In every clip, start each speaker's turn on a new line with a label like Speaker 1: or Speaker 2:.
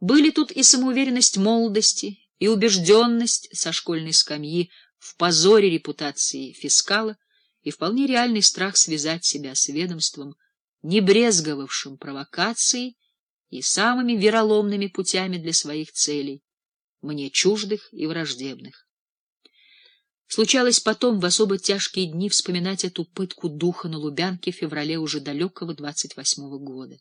Speaker 1: Были тут и самоуверенность молодости, и убежденность со школьной скамьи в позоре репутации фискала, и вполне реальный страх связать себя с ведомством, не брезговавшим провокацией и самыми вероломными путями для своих целей, мне чуждых и враждебных. Случалось потом в особо тяжкие дни вспоминать эту пытку духа на Лубянке в феврале уже далекого двадцать восьмого года.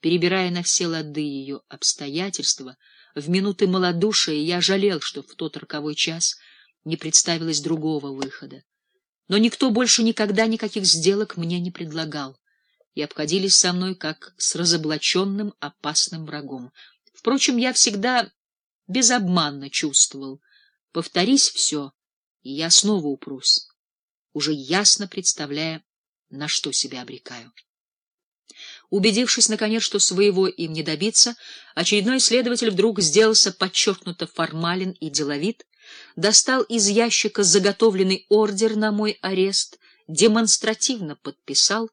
Speaker 1: Перебирая на все лады ее обстоятельства, в минуты малодушия я жалел, что в тот роковой час не представилось другого выхода. Но никто больше никогда никаких сделок мне не предлагал, и обходились со мной как с разоблаченным опасным врагом. Впрочем, я всегда безобманно чувствовал. Повторись все, и я снова упрусь, уже ясно представляя, на что себя обрекаю. Убедившись, наконец, что своего им не добиться, очередной следователь вдруг сделался подчеркнуто формален и деловит, достал из ящика заготовленный ордер на мой арест, демонстративно подписал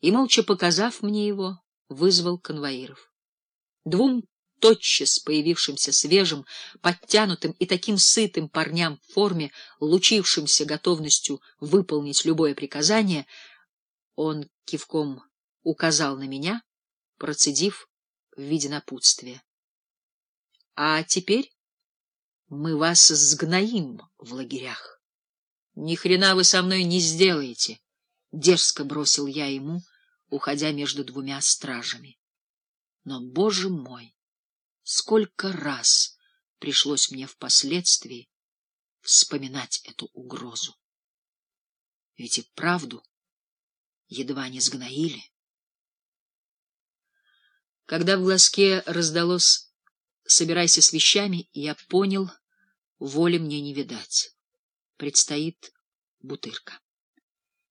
Speaker 1: и, молча показав мне его, вызвал конвоиров. Двум тотчас появившимся свежим, подтянутым и таким сытым парням в форме, лучившимся готовностью выполнить любое приказание, он кивком указал на меня, процедив в виде напутствия. — А теперь мы вас сгноим в лагерях. Ни хрена вы со мной не сделаете, — дерзко бросил я ему, уходя между двумя стражами. Но, боже мой, сколько раз пришлось мне впоследствии вспоминать эту угрозу. Ведь и правду едва не сгноили. Когда в глазке раздалось «собирайся с вещами», я понял, воли мне не видать. Предстоит бутырка.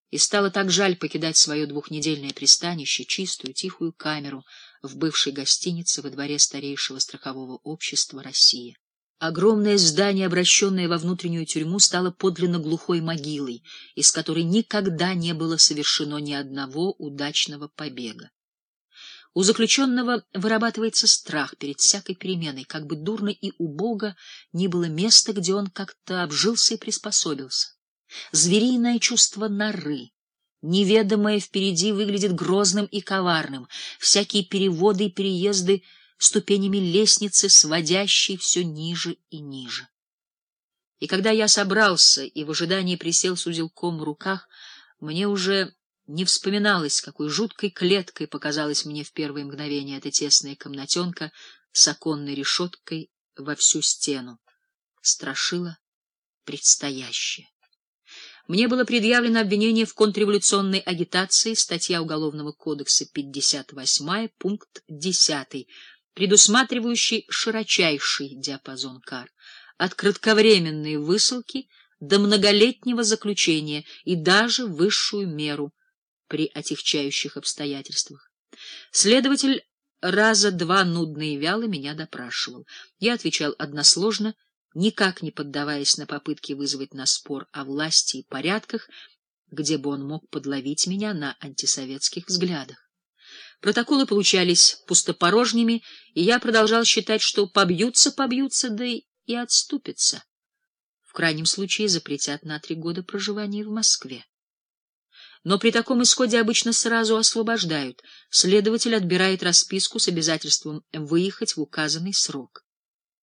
Speaker 1: И стало так жаль покидать свое двухнедельное пристанище, чистую, тихую камеру в бывшей гостинице во дворе старейшего страхового общества России. Огромное здание, обращенное во внутреннюю тюрьму, стало подлинно глухой могилой, из которой никогда не было совершено ни одного удачного побега. У заключенного вырабатывается страх перед всякой переменой, как бы дурно и убого ни было места, где он как-то обжился и приспособился. Звериное чувство норы, неведомое впереди, выглядит грозным и коварным. Всякие переводы и переезды ступенями лестницы, сводящей все ниже и ниже. И когда я собрался и в ожидании присел с узелком в руках, мне уже не вспоминалось, какой жуткой клеткой показалась мне в первые мгновения эта тесная комнатенка с оконной решеткой во всю стену. Страшило предстоящее. Мне было предъявлено обвинение в контрреволюционной агитации, статья Уголовного кодекса 58, пункт 10, предусматривающий широчайший диапазон кар, от кратковременной высылки до многолетнего заключения и даже высшую меру при отягчающих обстоятельствах. Следователь раза два нудно и вяло меня допрашивал. Я отвечал односложно, никак не поддаваясь на попытки вызвать на спор о власти и порядках, где бы он мог подловить меня на антисоветских взглядах. Протоколы получались пустопорожними, и я продолжал считать, что побьются-побьются, да и отступятся. В крайнем случае запретят на три года проживания в Москве. Но при таком исходе обычно сразу освобождают. Следователь отбирает расписку с обязательством выехать в указанный срок.